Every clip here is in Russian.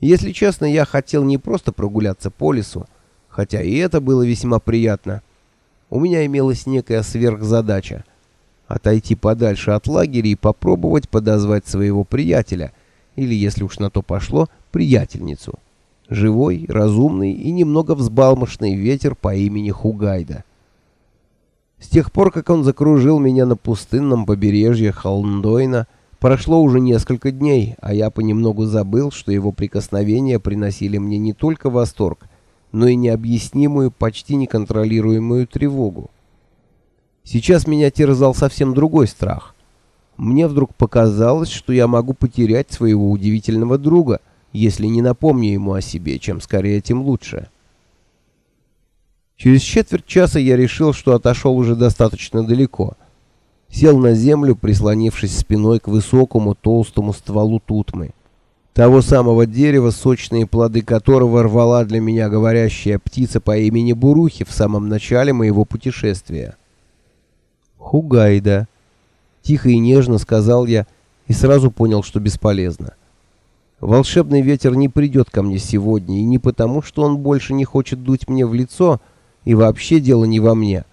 Если честно, я хотел не просто прогуляться по лесу, хотя и это было весьма приятно. У меня имелась некая сверхзадача — отойти подальше от лагеря и попробовать подозвать своего приятеля, или, если уж на то пошло, приятельницу. Живой, разумный и немного взбалмошный ветер по имени Хугайда. С тех пор, как он закружил меня на пустынном побережье Холндойна, прошло уже несколько дней, а я понемногу забыл, что его прикосновения приносили мне не только восторг, но и необъяснимую, почти неконтролируемую тревогу. Сейчас меня терзал совсем другой страх. Мне вдруг показалось, что я могу потерять своего удивительного друга, если не напомню ему о себе, чем скорее, тем лучше. Через четверть часа я решил, что отошел уже достаточно далеко. Сел на землю, прислонившись спиной к высокому толстому стволу тутмы. Того самого дерева, сочные плоды которого рвала для меня говорящая птица по имени Бурухи в самом начале моего путешествия. «Хугайда», — тихо и нежно сказал я, и сразу понял, что бесполезно. Волшебный ветер не придет ко мне сегодня, и не потому, что он больше не хочет дуть мне в лицо, — и вообще дело не во мне.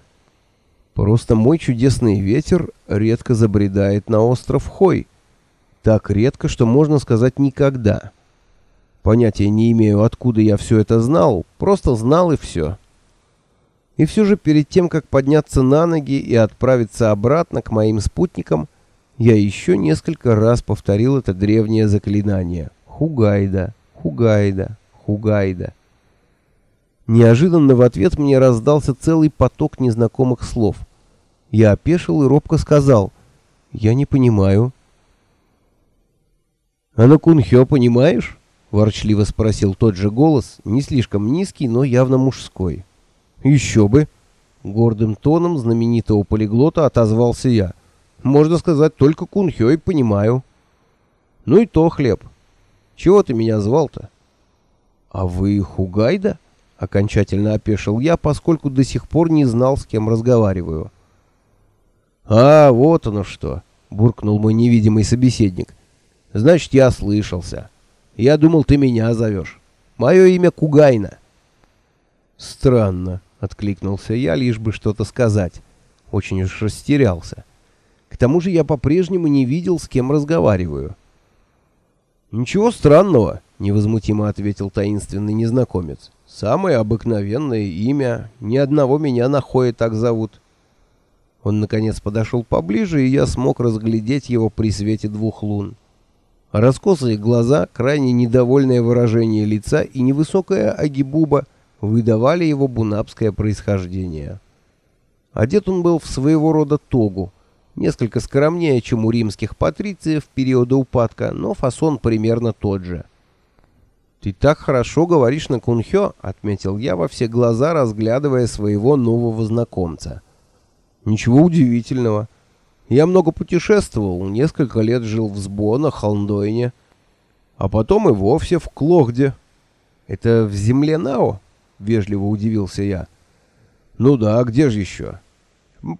Просто мой чудесный ветер редко забредает на остров Хой. Так редко, что можно сказать никогда. Понятия не имею, откуда я все это знал, просто знал и все. И все же перед тем, как подняться на ноги и отправиться обратно к моим спутникам, я еще несколько раз повторил это древнее заклинание. Хугайда, Хугайда, Хугайда. Неожиданно в ответ мне раздался целый поток незнакомых слов. Я опешил и робко сказал «Я не понимаю». «А на кунхё понимаешь?» — ворчливо спросил тот же голос, не слишком низкий, но явно мужской. «Еще бы!» — гордым тоном знаменитого полиглота отозвался я. «Можно сказать, только кунхё и понимаю». «Ну и то хлеб. Чего ты меня звал-то?» «А вы Хугайда?» Окончательно опешил я, поскольку до сих пор не знал, с кем разговариваю. «А, вот оно что!» — буркнул мой невидимый собеседник. «Значит, я слышался. Я думал, ты меня зовешь. Мое имя Кугайна». «Странно», — откликнулся я, лишь бы что-то сказать. Очень уж растерялся. К тому же я по-прежнему не видел, с кем разговариваю. «Ничего странного», — невозмутимо ответил таинственный незнакомец. Самое обыкновенное имя. Ни одного меня на Хое так зовут. Он, наконец, подошел поближе, и я смог разглядеть его при свете двух лун. Раскосые глаза, крайне недовольное выражение лица и невысокая агибуба выдавали его бунапское происхождение. Одет он был в своего рода тогу, несколько скромнее, чем у римских патрициев периода упадка, но фасон примерно тот же — «Ты так хорошо говоришь на кунхё», — отметил я во все глаза, разглядывая своего нового знакомца. «Ничего удивительного. Я много путешествовал, несколько лет жил в Сбона, Холндойне, а потом и вовсе в Клохде». «Это в земле Нао?» — вежливо удивился я. «Ну да, где же еще?»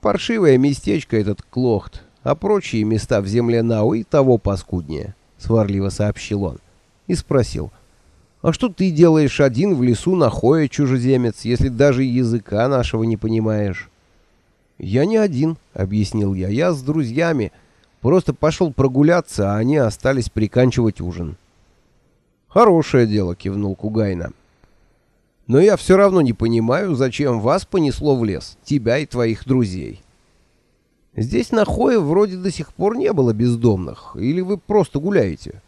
«Паршивое местечко этот Клохт, а прочие места в земле Нао и того паскуднее», — сварливо сообщил он и спросил — а что ты делаешь один в лесу на хое, чужеземец, если даже языка нашего не понимаешь? Я не один, объяснил я. Я с друзьями. Просто пошел прогуляться, а они остались приканчивать ужин. Хорошее дело, кивнул Кугайна. Но я все равно не понимаю, зачем вас понесло в лес, тебя и твоих друзей. Здесь на Хое вроде до сих пор не было бездомных, или вы просто гуляете?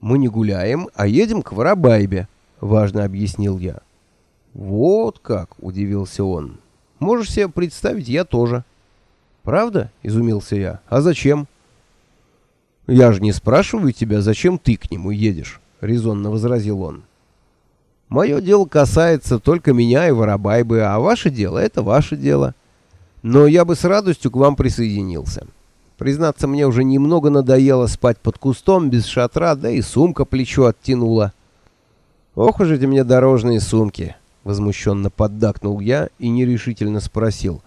«Мы не гуляем, а едем к Воробайбе», — важно объяснил я. «Вот как!» — удивился он. «Можешь себе представить, я тоже». «Правда?» — изумился я. «А зачем?» «Я же не спрашиваю тебя, зачем ты к нему едешь», — резонно возразил он. «Мое дело касается только меня и Воробайбы, а ваше дело — это ваше дело. Но я бы с радостью к вам присоединился». Признаться, мне уже немного надоело спать под кустом без шатра, да и сумка плечо оттянула. «Ох уж эти мне дорожные сумки!» — возмущенно поддакнул я и нерешительно спросил.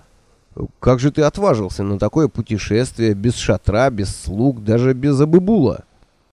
«Как же ты отважился на такое путешествие без шатра, без слуг, даже без абыбула?»